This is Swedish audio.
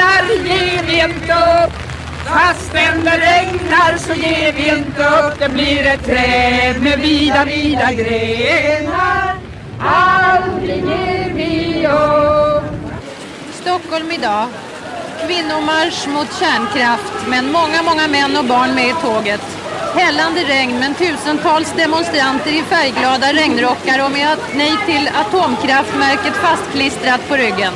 regnar ger vi inte upp. Fastän det regnar så ger vi inte upp. Det blir ett träd med vida, vida grenar. Aldrig ger vi upp. Stockholm idag. Kvinnomarsch mot kärnkraft, men många, många män och barn med i tåget. Hällande regn, men tusentals demonstranter i färgglada regnrockar och med nej till atomkraftmärket fastklistrat på ryggen.